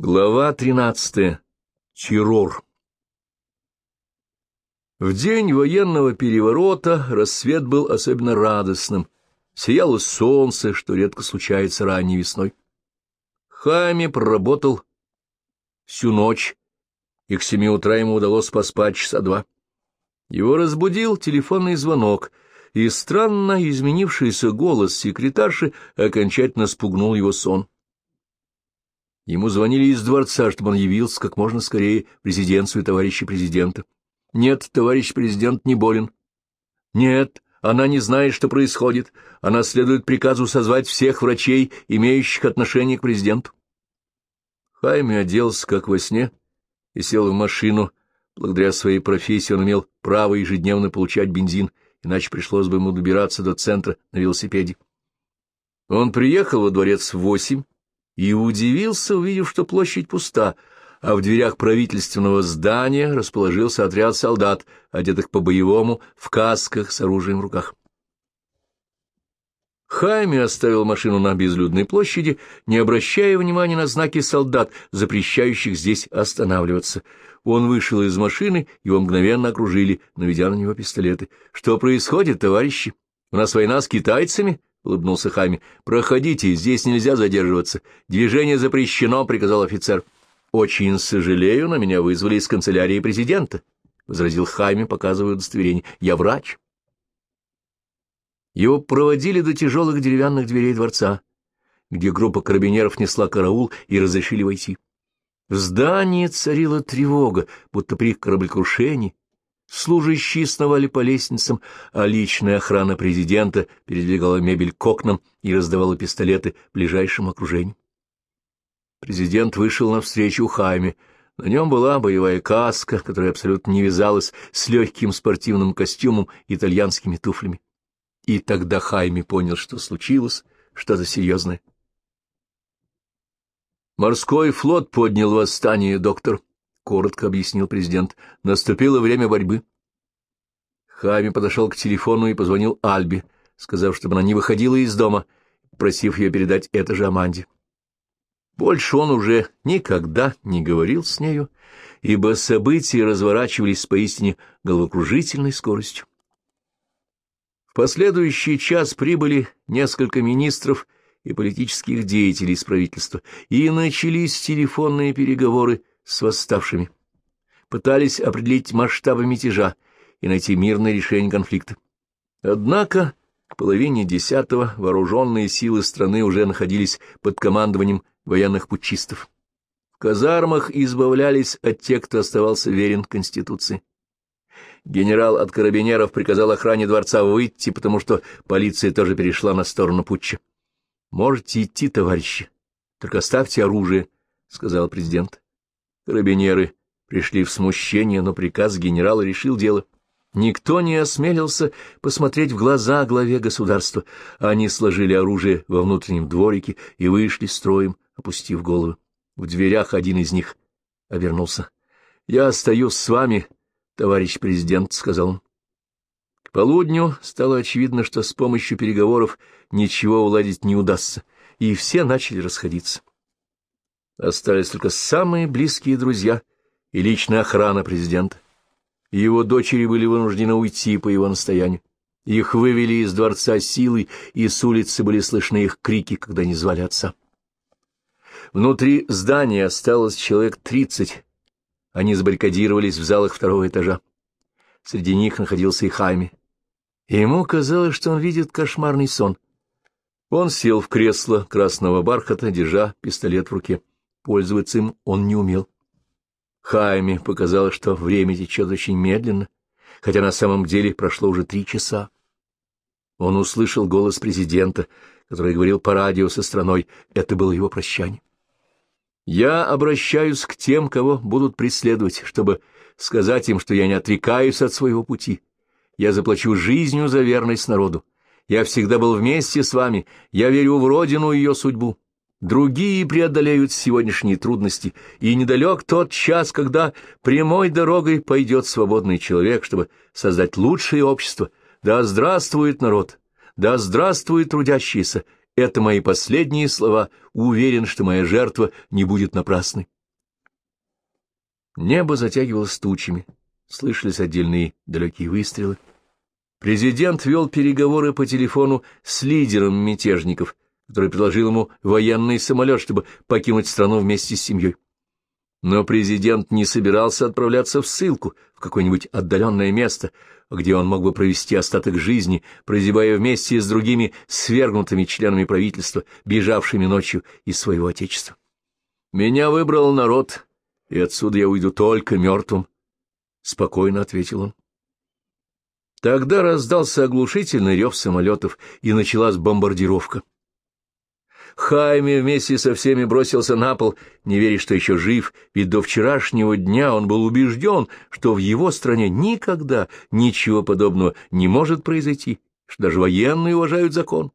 Глава 13. Террор. В день военного переворота рассвет был особенно радостным. Сияло солнце, что редко случается ранней весной. Хайме проработал всю ночь, и к семи утра ему удалось поспать часа два. Его разбудил телефонный звонок, и странно изменившийся голос секретарши окончательно спугнул его сон. Ему звонили из дворца, чтобы он явился как можно скорее в резиденцию товарища президента. Нет, товарищ президент не болен. Нет, она не знает, что происходит. Она следует приказу созвать всех врачей, имеющих отношение к президенту. Хайме оделся, как во сне, и сел в машину. Благодаря своей профессии он имел право ежедневно получать бензин, иначе пришлось бы ему добираться до центра на велосипеде. Он приехал во дворец в восемь, и удивился, увидев, что площадь пуста, а в дверях правительственного здания расположился отряд солдат, одетых по-боевому, в касках с оружием в руках. Хайме оставил машину на безлюдной площади, не обращая внимания на знаки солдат, запрещающих здесь останавливаться. Он вышел из машины, его мгновенно окружили, наведя на него пистолеты. — Что происходит, товарищи? У нас война с китайцами? — улыбнулся Хайми. — Проходите, здесь нельзя задерживаться. Движение запрещено, — приказал офицер. — Очень сожалею, но меня вызвали из канцелярии президента, — возразил Хайми, показывая удостоверение. — Я врач. Его проводили до тяжелых деревянных дверей дворца, где группа карабинеров несла караул и разрешили войти. В здании царила тревога, будто при кораблекрушении Служащие сновали по лестницам, а личная охрана президента передвигала мебель к окнам и раздавала пистолеты ближайшему окружению. Президент вышел навстречу Хайме. На нем была боевая каска, которая абсолютно не вязалась с легким спортивным костюмом и итальянскими туфлями. И тогда Хайме понял, что случилось что-то серьезное. «Морской флот поднял восстание, доктор», коротко объяснил президент. Наступило время борьбы. Хами подошел к телефону и позвонил Альбе, сказав, чтобы она не выходила из дома, просив ее передать это же Аманде. Больше он уже никогда не говорил с нею, ибо события разворачивались с поистине головокружительной скоростью. В последующий час прибыли несколько министров и политических деятелей из правительства, и начались телефонные переговоры с восставшими, пытались определить масштабы мятежа и найти мирное решение конфликта. Однако к половине десятого вооруженные силы страны уже находились под командованием военных путчистов. В казармах избавлялись от тех, кто оставался верен Конституции. Генерал от карабинеров приказал охране дворца выйти, потому что полиция тоже перешла на сторону путча. — Можете идти, товарищи, только оставьте оружие, — сказал президент. Карабинеры пришли в смущение, но приказ генерала решил дело. Никто не осмелился посмотреть в глаза главе государства. Они сложили оружие во внутреннем дворике и вышли строем, опустив головы. В дверях один из них обернулся. — Я остаюсь с вами, товарищ президент, — сказал он. К полудню стало очевидно, что с помощью переговоров ничего уладить не удастся, и все начали расходиться. Остались только самые близкие друзья и личная охрана президента. Его дочери были вынуждены уйти по его настоянию. Их вывели из дворца силой, и с улицы были слышны их крики, когда они звали отца. Внутри здания осталось человек тридцать. Они забаррикадировались в залах второго этажа. Среди них находился и Хайми. Ему казалось, что он видит кошмарный сон. Он сел в кресло красного бархата, держа пистолет в руке. Пользоваться им он не умел. Хайме показалось, что время течет очень медленно, хотя на самом деле прошло уже три часа. Он услышал голос президента, который говорил по радио со страной. Это было его прощание. «Я обращаюсь к тем, кого будут преследовать, чтобы сказать им, что я не отрекаюсь от своего пути. Я заплачу жизнью за верность народу. Я всегда был вместе с вами. Я верю в Родину и ее судьбу. Другие преодолеют сегодняшние трудности, и недалек тот час, когда прямой дорогой пойдет свободный человек, чтобы создать лучшее общество. Да здравствует народ! Да здравствует трудящийся! Это мои последние слова. Уверен, что моя жертва не будет напрасной. Небо затягивалось тучами. Слышались отдельные далекие выстрелы. Президент вел переговоры по телефону с лидером мятежников, который предложил ему военный самолет, чтобы покинуть страну вместе с семьей. Но президент не собирался отправляться в ссылку в какое-нибудь отдаленное место, где он мог бы провести остаток жизни, прозябая вместе с другими свергнутыми членами правительства, бежавшими ночью из своего отечества. «Меня выбрал народ, и отсюда я уйду только мертвым», — спокойно ответил он. Тогда раздался оглушительный рев самолетов, и началась бомбардировка. Хайме вместе со всеми бросился на пол, не веря, что еще жив, ведь до вчерашнего дня он был убежден, что в его стране никогда ничего подобного не может произойти, что даже военные уважают закон.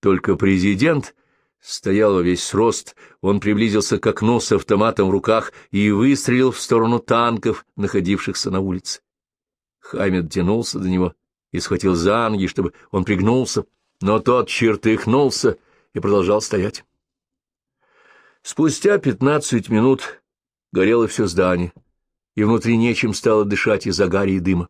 Только президент стоял во весь рост, он приблизился к окну с автоматом в руках и выстрелил в сторону танков, находившихся на улице. Хамед тянулся до него и схватил за ноги, чтобы он пригнулся, но тот чертыхнулся — и продолжал стоять. Спустя пятнадцать минут горело все здание, и внутри нечем стало дышать из-за гари и дыма.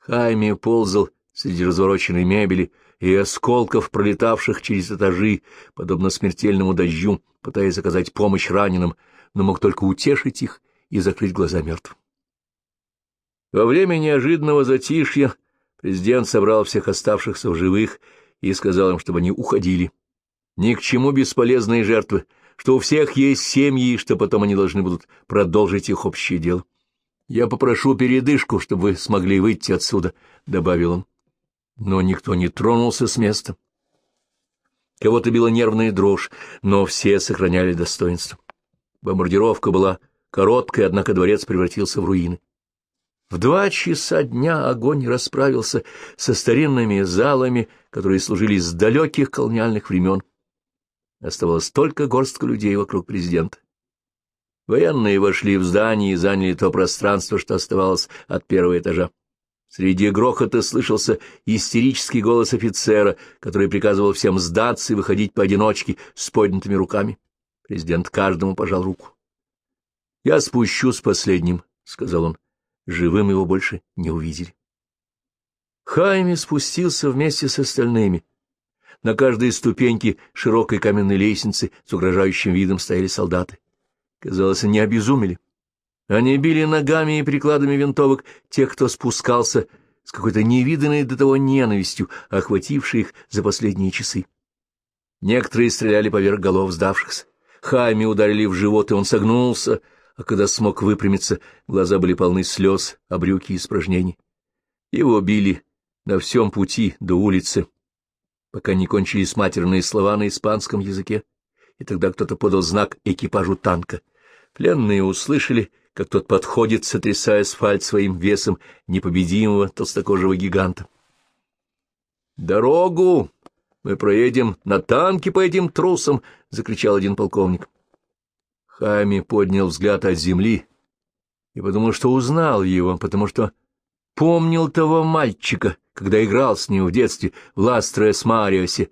Хайме ползал среди развороченной мебели и осколков, пролетавших через этажи, подобно смертельному дождю, пытаясь оказать помощь раненым, но мог только утешить их и закрыть глаза мертвым. Во время неожиданного затишья президент собрал всех оставшихся в живых и сказал им, чтобы они уходили. Ни к чему бесполезные жертвы, что у всех есть семьи, и что потом они должны будут продолжить их общее дело. Я попрошу передышку, чтобы вы смогли выйти отсюда, — добавил он. Но никто не тронулся с места. Кого-то била нервная дрожь, но все сохраняли достоинство. Бомбардировка была короткой, однако дворец превратился в руины. В два часа дня огонь расправился со старинными залами, которые служили с далеких колониальных времен. Оставалось только горстка людей вокруг президента. Военные вошли в здание и заняли то пространство, что оставалось от первого этажа. Среди грохота слышался истерический голос офицера, который приказывал всем сдаться и выходить поодиночке с поднятыми руками. Президент каждому пожал руку. — Я спущусь последним, — сказал он. Живым его больше не увидели. Хайми спустился вместе с остальными. На каждой ступеньке широкой каменной лестницы с угрожающим видом стояли солдаты. Казалось, они обезумели. Они били ногами и прикладами винтовок тех, кто спускался с какой-то невиданной до того ненавистью, охватившей их за последние часы. Некоторые стреляли поверх голов сдавшихся. Хайми ударили в живот, и он согнулся, а когда смог выпрямиться, глаза были полны слез, а брюки испражнений. Его били на всем пути до улицы, пока не кончились матерные слова на испанском языке, и тогда кто-то подал знак экипажу танка. Пленные услышали, как тот подходит, сотрясая асфальт своим весом непобедимого толстокожего гиганта. «Дорогу! Мы проедем на танке по этим трусам!» — закричал один полковник. Хами поднял взгляд от земли и подумал, что узнал его, потому что помнил того мальчика, когда играл с ним в детстве в Ластрес-Мариосе.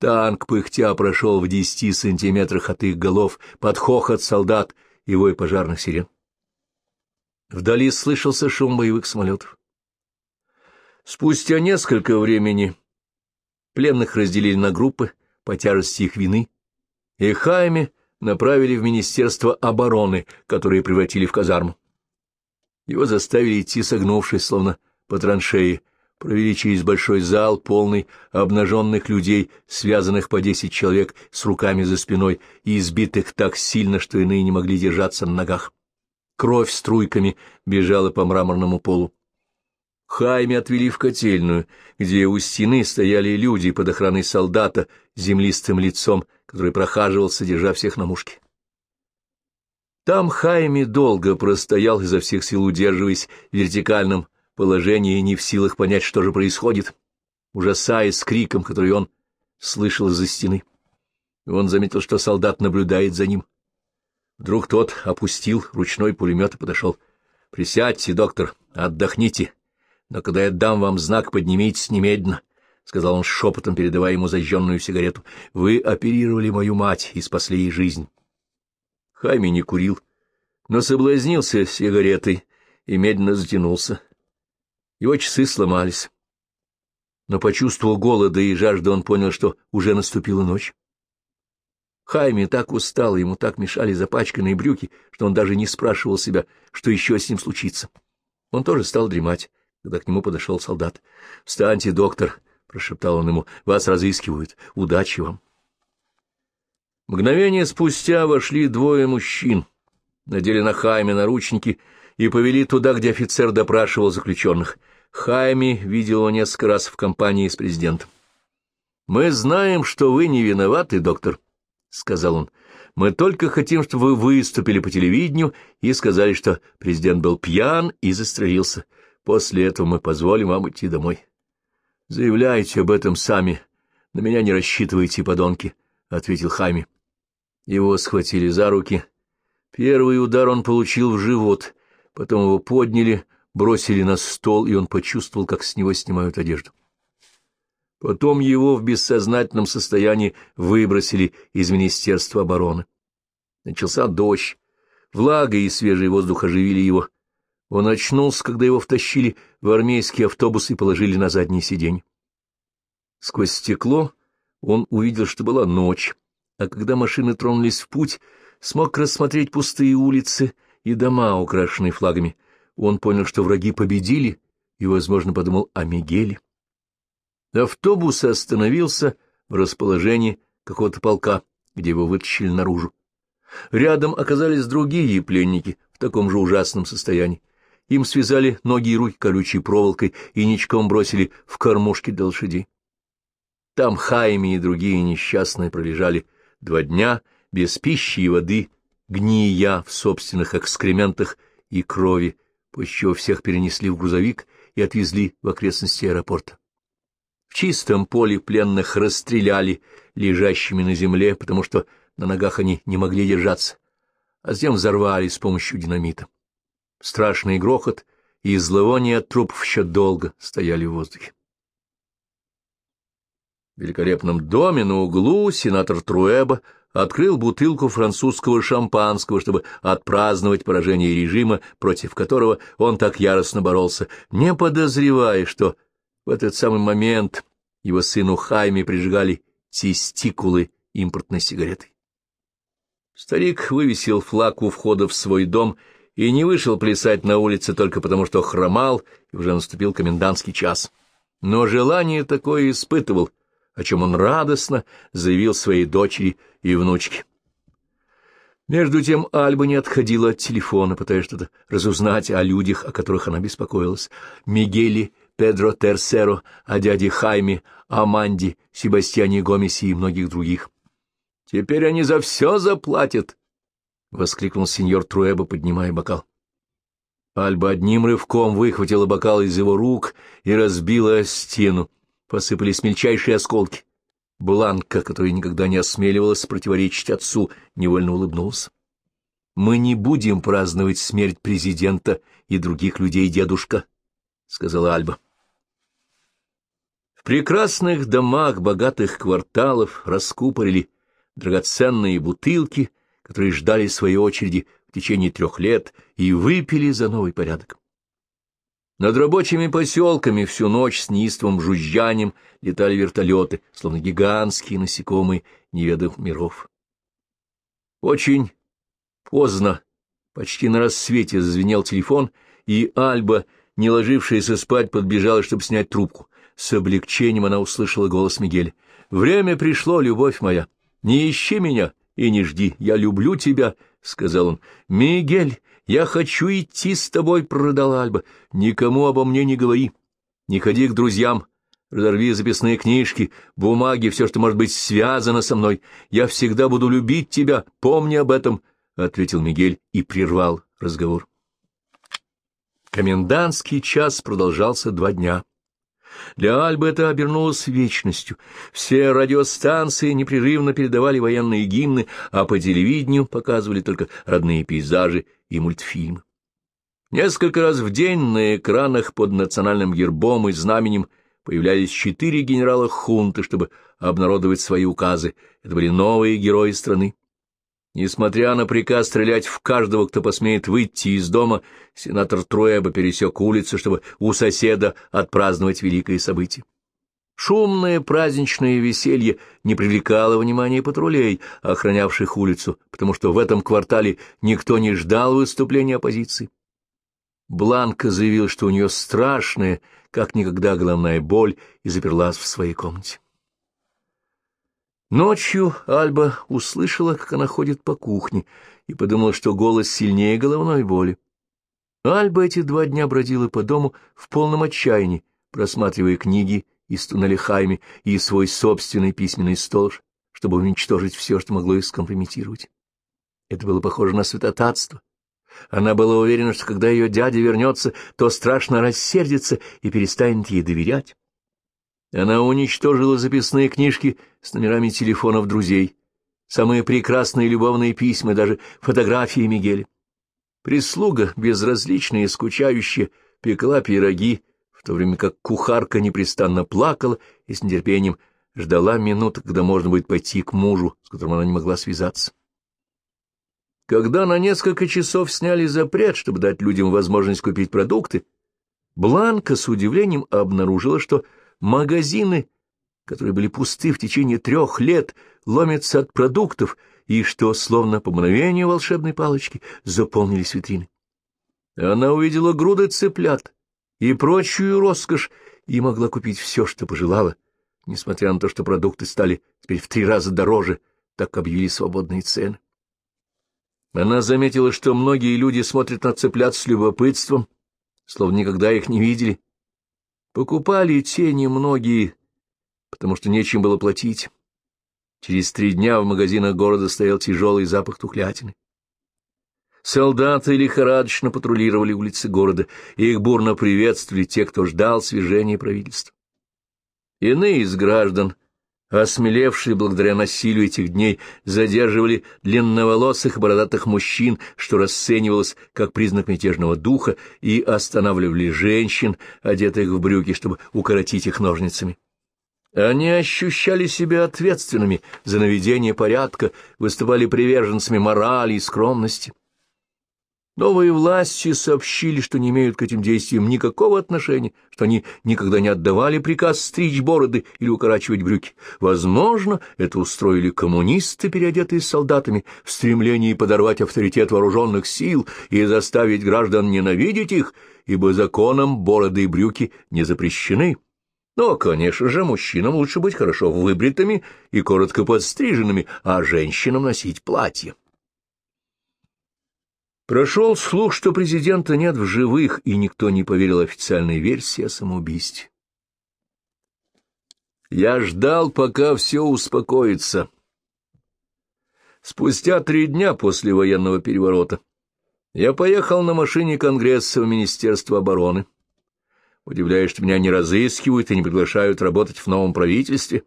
Танк пыхтя прошел в десяти сантиметрах от их голов под хохот солдат и вой пожарных сирен. Вдали слышался шум боевых самолетов. Спустя несколько времени пленных разделили на группы по тяжести их вины, и Хайме направили в Министерство обороны, которое превратили в казарму. Его заставили идти согнувшись, словно по траншеи, провели через большой зал, полный обнаженных людей, связанных по десять человек с руками за спиной и избитых так сильно, что иные не могли держаться на ногах. Кровь струйками бежала по мраморному полу. Хайме отвели в котельную, где у стены стояли люди под охраной солдата с землистым лицом, который прохаживался, держа всех на мушке. Там Хайме долго простоял, изо всех сил удерживаясь в вертикальном положении не в силах понять, что же происходит, ужасаясь криком, который он слышал из-за стены. Он заметил, что солдат наблюдает за ним. Вдруг тот опустил ручной пулемет и подошел. — Присядьте, доктор, отдохните. Но когда я дам вам знак, поднимитесь немедленно. — сказал он шепотом, передавая ему зажженную сигарету. — Вы оперировали мою мать и спасли ей жизнь. Хайми не курил, но соблазнился сигаретой и медленно затянулся. Его часы сломались. Но почувствовал голода и жажду, он понял, что уже наступила ночь. Хайми так устал, ему так мешали запачканные брюки, что он даже не спрашивал себя, что еще с ним случится. Он тоже стал дремать, когда к нему подошел солдат. — Встаньте, доктор, — прошептал он ему, — вас разыскивают. Удачи вам. Мгновение спустя вошли двое мужчин, надели на Хайме наручники и повели туда, где офицер допрашивал заключенных. Хайми видел его несколько раз в компании с президентом. — Мы знаем, что вы не виноваты, доктор, — сказал он. — Мы только хотим, чтобы вы выступили по телевидению и сказали, что президент был пьян и застрелился. После этого мы позволим вам идти домой. — Заявляйте об этом сами. На меня не рассчитывайте, подонки, — ответил Хайми. Его схватили за руки. Первый удар он получил в живот, потом его подняли, бросили на стол, и он почувствовал, как с него снимают одежду. Потом его в бессознательном состоянии выбросили из Министерства обороны. Начался дождь, влага и свежий воздух оживили его. Он очнулся, когда его втащили в армейский автобус и положили на заднее сиденье. Сквозь стекло он увидел, что была ночь а когда машины тронулись в путь, смог рассмотреть пустые улицы и дома, украшенные флагами. Он понял, что враги победили, и, возможно, подумал о Мигеле. Автобус остановился в расположении какого-то полка, где его вытащили наружу. Рядом оказались другие пленники в таком же ужасном состоянии. Им связали ноги и руки колючей проволокой и ничком бросили в кормушки для лошадей. Там Хайми и другие несчастные пролежали Два дня без пищи и воды, гния в собственных экскрементах и крови, после чего всех перенесли в грузовик и отвезли в окрестности аэропорта. В чистом поле пленных расстреляли лежащими на земле, потому что на ногах они не могли держаться, а затем взорвали с помощью динамита. Страшный грохот и зловоние от трупов еще долго стояли в воздухе. Великолепном доме на углу сенатор Труэба открыл бутылку французского шампанского, чтобы отпраздновать поражение режима, против которого он так яростно боролся, не подозревая, что в этот самый момент его сыну Хайме прижигали тестикулы импортной сигаретой. Старик вывесил флаг у входа в свой дом и не вышел плясать на улице только потому, что хромал, и уже наступил комендантский час. Но желание такое испытывал — о чем он радостно заявил своей дочери и внучке. Между тем Альба не отходила от телефона, пытаясь что-то разузнать о людях, о которых она беспокоилась. Мигели, Педро Терсеро, о дяде Хайме, Аманде, Себастьяне Гомесе и многих других. — Теперь они за все заплатят! — воскликнул сеньор Труэба, поднимая бокал. Альба одним рывком выхватила бокал из его рук и разбила стену посыпались мельчайшие осколки. Бланка, которая никогда не осмеливалась противоречить отцу, невольно улыбнулся. «Мы не будем праздновать смерть президента и других людей, дедушка», — сказала Альба. В прекрасных домах богатых кварталов раскупорили драгоценные бутылки, которые ждали своей очереди в течение трех лет и выпили за новый порядок. Над рабочими поселками всю ночь с неистовым жужжанием летали вертолеты, словно гигантские насекомые неведомых миров. Очень поздно, почти на рассвете, зазвенел телефон, и Альба, не ложившаяся спать, подбежала, чтобы снять трубку. С облегчением она услышала голос Мигеля. «Время пришло, любовь моя. Не ищи меня и не жди. Я люблю тебя», — сказал он. «Мигель, я хочу идти с тобой, — продала Альба. Никому обо мне не говори. Не ходи к друзьям. Разорви записные книжки, бумаги, все, что может быть связано со мной. Я всегда буду любить тебя, помни об этом, — ответил Мигель и прервал разговор. Комендантский час продолжался два дня. Для Альбы это обернулось вечностью. Все радиостанции непрерывно передавали военные гимны, а по телевидению показывали только родные пейзажи и мультфильмы. Несколько раз в день на экранах под национальным гербом и знаменем появлялись четыре генерала хунты, чтобы обнародовать свои указы. Это были новые герои страны. Несмотря на приказ стрелять в каждого, кто посмеет выйти из дома, сенатор Труэба пересек улицу, чтобы у соседа отпраздновать великое событие. Шумное праздничное веселье не привлекало внимания патрулей, охранявших улицу, потому что в этом квартале никто не ждал выступления оппозиции. Бланка заявил, что у нее страшная, как никогда, головная боль, и заперлась в своей комнате. Ночью Альба услышала, как она ходит по кухне, и подумала, что голос сильнее головной боли. Альба эти два дня бродила по дому в полном отчаянии, просматривая книги из туннеля Хайме и свой собственный письменный стол, чтобы уничтожить все, что могло их скомпрометировать. Это было похоже на святотатство. Она была уверена, что когда ее дядя вернется, то страшно рассердится и перестанет ей доверять. Она уничтожила записные книжки с номерами телефонов друзей, самые прекрасные любовные письма, даже фотографии Мигеля. Прислуга, безразличная и скучающая, пекла пироги, то время как кухарка непрестанно плакала и с нетерпением ждала минут, когда можно будет пойти к мужу, с которым она не могла связаться. Когда на несколько часов сняли запрет, чтобы дать людям возможность купить продукты, Бланка с удивлением обнаружила, что магазины, которые были пусты в течение трех лет, ломятся от продуктов, и что, словно по мгновению волшебной палочки, заполнились витрины. Она увидела груды цыплят и прочую роскошь, и могла купить все, что пожелала, несмотря на то, что продукты стали теперь в три раза дороже, так объявили свободные цены. Она заметила, что многие люди смотрят на цыплят с любопытством, словно никогда их не видели, Покупали те немногие, потому что нечем было платить. Через три дня в магазинах города стоял тяжелый запах тухлятины. Солдаты лихорадочно патрулировали улицы города, и их бурно приветствовали те, кто ждал свержения правительства. Иные из граждан осмелевшие благодаря насилию этих дней, задерживали длинноволосых бородатых мужчин, что расценивалось как признак мятежного духа, и останавливали женщин, одетых в брюки, чтобы укоротить их ножницами. Они ощущали себя ответственными за наведение порядка, выступали приверженцами морали и скромности. Новые власти сообщили, что не имеют к этим действиям никакого отношения, что они никогда не отдавали приказ стричь бороды или укорачивать брюки. Возможно, это устроили коммунисты, переодетые солдатами, в стремлении подорвать авторитет вооруженных сил и заставить граждан ненавидеть их, ибо законом бороды и брюки не запрещены. Но, конечно же, мужчинам лучше быть хорошо выбритыми и коротко подстриженными, а женщинам носить платья. Прошел слух, что президента нет в живых, и никто не поверил официальной версии о самоубийстве. Я ждал, пока все успокоится. Спустя три дня после военного переворота я поехал на машине Конгресса в Министерство обороны. Удивляюсь, что меня не разыскивают и не приглашают работать в новом правительстве.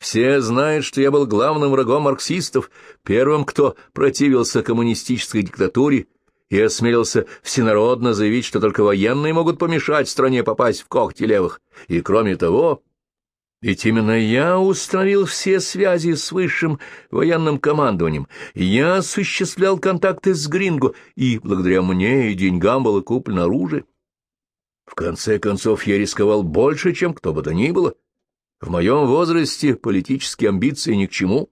Все знают, что я был главным врагом марксистов, первым, кто противился коммунистической диктатуре и осмелился всенародно заявить, что только военные могут помешать стране попасть в когти левых. И кроме того, ведь именно я установил все связи с высшим военным командованием, я осуществлял контакты с Гринго, и благодаря мне и деньгам было куплено оружие. В конце концов, я рисковал больше, чем кто бы то ни было. В моем возрасте политические амбиции ни к чему.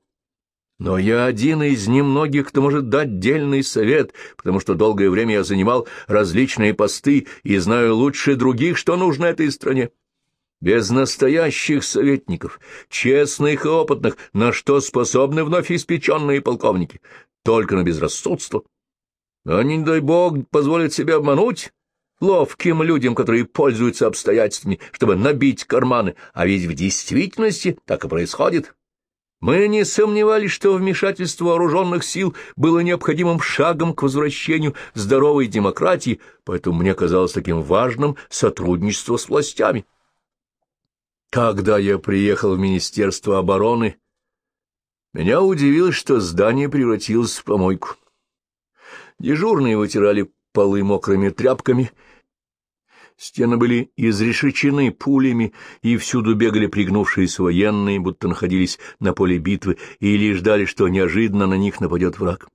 Но я один из немногих, кто может дать дельный совет, потому что долгое время я занимал различные посты и знаю лучше других, что нужно этой стране. Без настоящих советников, честных и опытных, на что способны вновь испеченные полковники? Только на безрассудство. А не дай бог позволит себе обмануть ловким людям, которые пользуются обстоятельствами, чтобы набить карманы, а ведь в действительности так и происходит. Мы не сомневались, что вмешательство вооруженных сил было необходимым шагом к возвращению здоровой демократии, поэтому мне казалось таким важным сотрудничество с властями. Когда я приехал в Министерство обороны, меня удивило, что здание превратилось в помойку. Дежурные вытирали полы мокрыми тряпками, Стены были изрешечены пулями, и всюду бегали пригнувшиеся военные, будто находились на поле битвы, или ждали, что неожиданно на них нападет враг.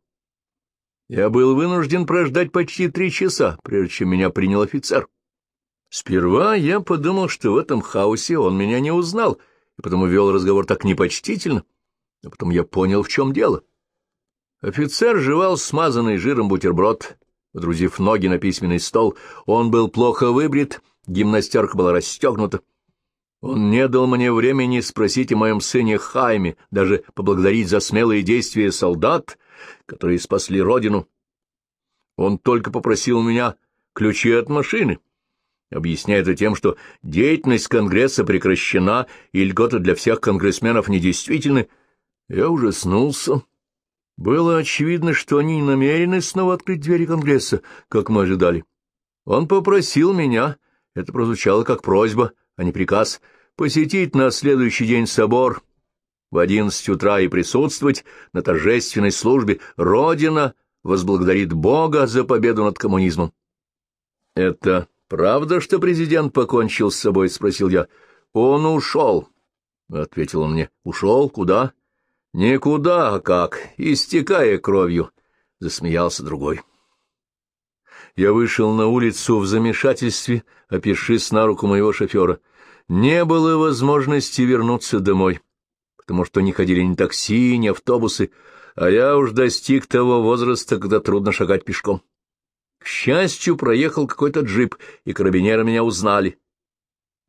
Я был вынужден прождать почти три часа, прежде чем меня принял офицер. Сперва я подумал, что в этом хаосе он меня не узнал, и потому вел разговор так непочтительно, а потом я понял, в чем дело. Офицер жевал смазанный жиром бутерброд, Водрузив ноги на письменный стол, он был плохо выбрит, гимнастерка была расстегнута. Он не дал мне времени спросить о моем сыне Хайме, даже поблагодарить за смелые действия солдат, которые спасли родину. Он только попросил у меня ключи от машины, объясняя это тем, что деятельность Конгресса прекращена и льготы для всех конгрессменов недействительны. Я ужаснулся было очевидно, что они не намерены снова открыть двери Конгресса, как мы ожидали. Он попросил меня, это прозвучало как просьба, а не приказ, посетить на следующий день собор в одиннадцать утра и присутствовать на торжественной службе «Родина возблагодарит Бога за победу над коммунизмом». — Это правда, что президент покончил с собой? — спросил я. — Он ушел, — ответил он мне. — Ушел? Куда? Никуда, а как, истекая кровью, — засмеялся другой. Я вышел на улицу в замешательстве, опершись на руку моего шофера. Не было возможности вернуться домой, потому что не ходили ни такси, ни автобусы, а я уж достиг того возраста, когда трудно шагать пешком. К счастью, проехал какой-то джип, и карабинеры меня узнали.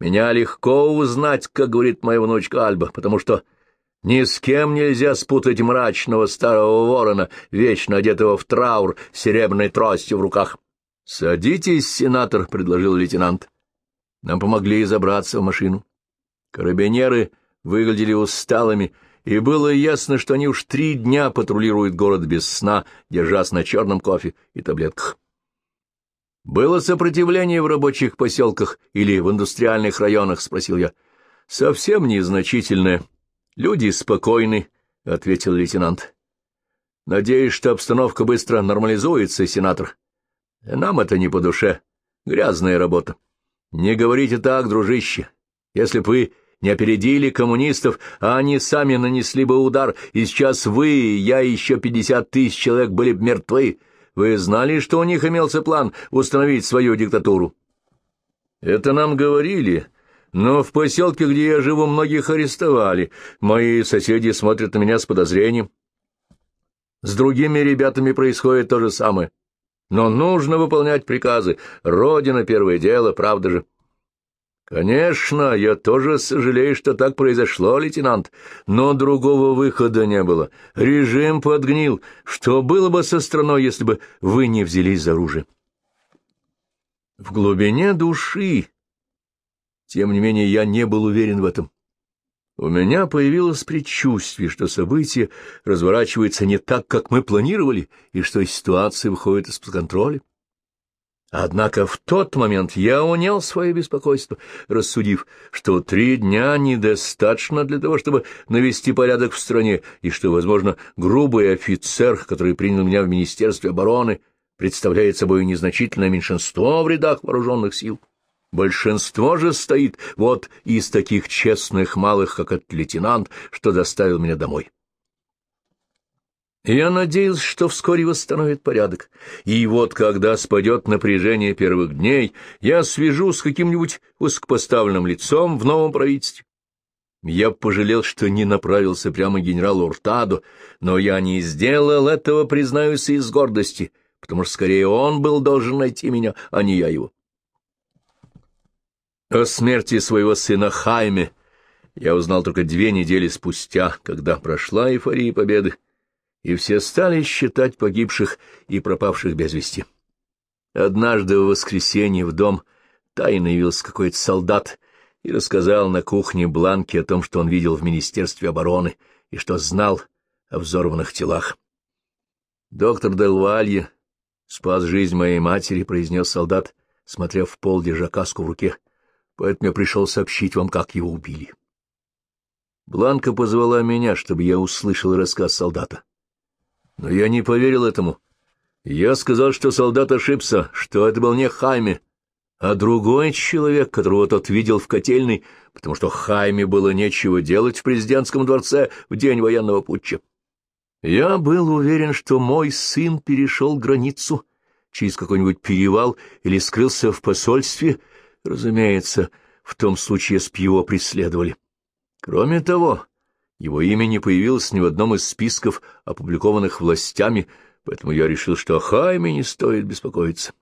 Меня легко узнать, как говорит моя внучка Альба, потому что ни с кем нельзя спутать мрачного старого ворона, вечно одетого в траур, серебряной тростью в руках. — Садитесь, сенатор, — предложил лейтенант. Нам помогли забраться в машину. Карабинеры выглядели усталыми, и было ясно, что они уж три дня патрулируют город без сна, держась на черном кофе и таблетках. — Было сопротивление в рабочих поселках или в индустриальных районах? — спросил я. — Совсем незначительное, — Люди спокойны, — ответил лейтенант. — Надеюсь, что обстановка быстро нормализуется, сенатор. Нам это не по душе. Грязная работа. Не говорите так, дружище. Если б вы не опередили коммунистов, а они сами нанесли бы удар, и сейчас вы, я и еще пятьдесят тысяч человек были бы мертвы, вы знали, что у них имелся план установить свою диктатуру? — Это нам говорили, но в поселке, где я живу, многих арестовали. Мои соседи смотрят на меня с подозрением. С другими ребятами происходит то же самое. Но нужно выполнять приказы. Родина — первое дело, правда же? Конечно, я тоже сожалею, что так произошло, лейтенант, но другого выхода не было. Режим подгнил. Что было бы со страной, если бы вы не взялись за оружие? В глубине души тем не менее, я не был уверен в этом. У меня появилось предчувствие, что события разворачиваются не так, как мы планировали, и что ситуация выходит из-под контроля. Однако в тот момент я унял свое беспокойство, рассудив, что три дня недостаточно для того, чтобы навести порядок в стране, и что, возможно, грубый офицер, который принял меня в Министерстве обороны, представляет собой незначительное меньшинство в рядах вооруженных сил. Большинство же стоит вот из таких честных малых, как этот лейтенант, что доставил меня домой. Я надеялся, что вскоре восстановит порядок, и вот когда спадет напряжение первых дней, я свяжу с каким-нибудь высокопоставленным лицом в новом правительстве. Я пожалел, что не направился прямо к генералу Уртаду, но я не сделал этого, признаюсь, из гордости, потому что скорее он был должен найти меня, а не я его. О смерти своего сына Хайме я узнал только две недели спустя, когда прошла эйфория победы, и все стали считать погибших и пропавших без вести. Однажды в воскресенье в дом тайно явился какой-то солдат и рассказал на кухне Бланке о том, что он видел в Министерстве обороны и что знал о взорванных телах. «Доктор Делвалье спас жизнь моей матери», — произнес солдат, смотря в пол, держа каску в руке поэтому я пришел сообщить вам, как его убили. Бланка позвала меня, чтобы я услышал рассказ солдата. Но я не поверил этому. Я сказал, что солдат ошибся, что это был не Хайме, а другой человек, которого тот видел в котельной, потому что Хайме было нечего делать в президентском дворце в день военного путча. Я был уверен, что мой сын перешел границу через какой-нибудь перевал или скрылся в посольстве. Разумеется, в том случае СП его преследовали. Кроме того, его имя не появилось ни в одном из списков, опубликованных властями, поэтому я решил, что о Хайме не стоит беспокоиться.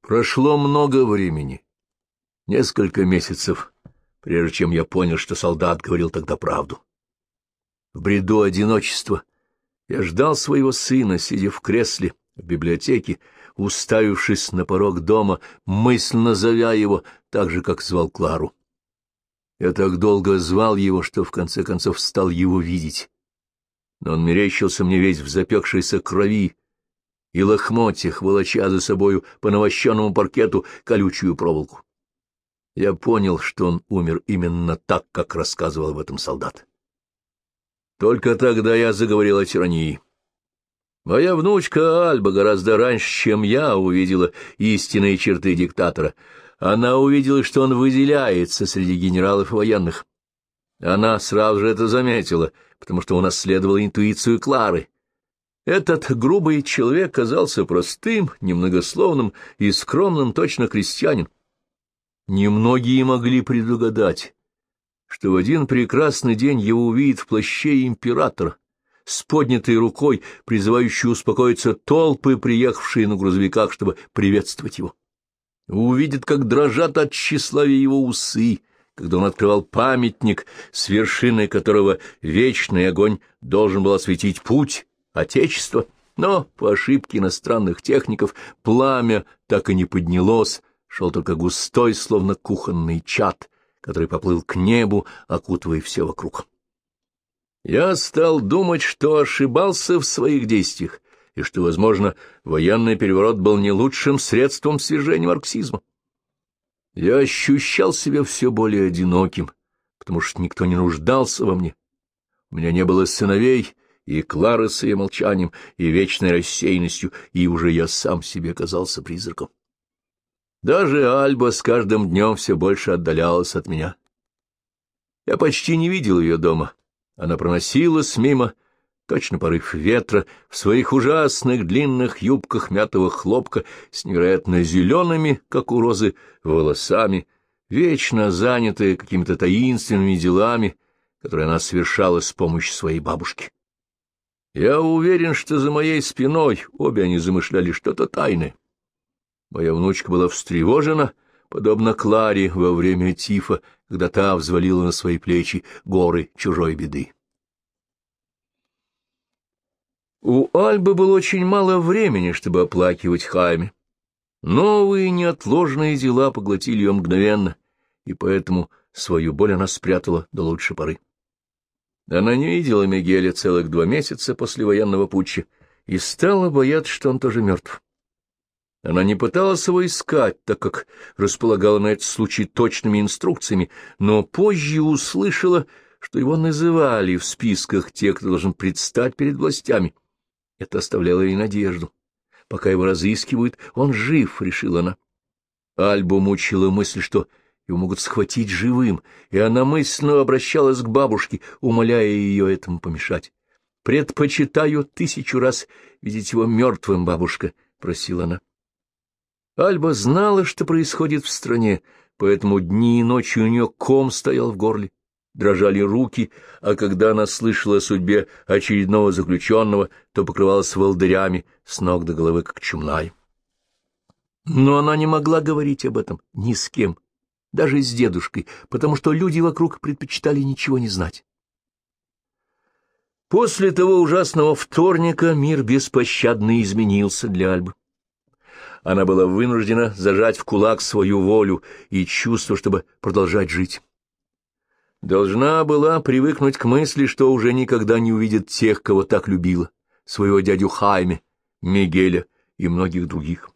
Прошло много времени, несколько месяцев, прежде чем я понял, что солдат говорил тогда правду. В бреду одиночества я ждал своего сына, сидя в кресле в библиотеке, уставившись на порог дома, мысленно зовя его, так же, как звал Клару. Я так долго звал его, что в конце концов стал его видеть. Но он мерещился мне весь в запекшейся крови и лохмотьях, волоча за собою по навощенному паркету колючую проволоку. Я понял, что он умер именно так, как рассказывал об этом солдат. Только тогда я заговорил о тирании. Моя внучка Альба гораздо раньше, чем я, увидела истинные черты диктатора. Она увидела, что он выделяется среди генералов и военных. Она сразу же это заметила, потому что унаследовала интуицию Клары. Этот грубый человек казался простым, немногословным и скромным точно крестьянин. Немногие могли предугадать, что в один прекрасный день его увидит в плаще императора, с поднятой рукой, призывающей успокоиться толпы, приехавшие на грузовиках, чтобы приветствовать его. Увидит, как дрожат от тщеславия его усы, когда он открывал памятник, с вершины которого вечный огонь должен был осветить путь Отечества, но по ошибке иностранных техников пламя так и не поднялось, шел только густой, словно кухонный чад, который поплыл к небу, окутывая все вокруг. Я стал думать, что ошибался в своих действиях, и что, возможно, военный переворот был не лучшим средством свержения марксизма. Я ощущал себя все более одиноким, потому что никто не нуждался во мне. У меня не было сыновей, и Клары с ее молчанием, и вечной рассеянностью, и уже я сам себе казался призраком. Даже Альба с каждым днем все больше отдалялась от меня. Я почти не видел ее дома. Она проносилась мимо, точно порыв ветра, в своих ужасных длинных юбках мятого хлопка с невероятно зелеными, как у розы, волосами, вечно занятая какими-то таинственными делами, которые она совершала с помощью своей бабушки. Я уверен, что за моей спиной обе они замышляли что-то тайное. Моя внучка была встревожена, подобно Кларе во время тифа, когда та взвалила на свои плечи горы чужой беды. У Альбы было очень мало времени, чтобы оплакивать Хайме. Новые неотложные дела поглотили ее мгновенно, и поэтому свою боль она спрятала до лучшей поры. Она не видела Мигеля целых два месяца после военного путча и стала бояться, что он тоже мертв. Она не пыталась его искать, так как располагала на этот случай точными инструкциями, но позже услышала, что его называли в списках тех, кто должен предстать перед властями. Это оставляло ей надежду. Пока его разыскивают, он жив, — решила она. Альбу мучила мысль, что его могут схватить живым, и она мысленно обращалась к бабушке, умоляя ее этому помешать. «Предпочитаю тысячу раз видеть его мертвым, бабушка», — просила она. Альба знала, что происходит в стране, поэтому дни и ночи у нее ком стоял в горле, дрожали руки, а когда она слышала о судьбе очередного заключенного, то покрывалась волдырями с ног до головы, как чумная. Но она не могла говорить об этом ни с кем, даже с дедушкой, потому что люди вокруг предпочитали ничего не знать. После того ужасного вторника мир беспощадно изменился для Альбы она была вынуждена зажать в кулак свою волю и чувство, чтобы продолжать жить. Должна была привыкнуть к мысли, что уже никогда не увидит тех, кого так любила, своего дядю Хайме, Мигеля и многих других.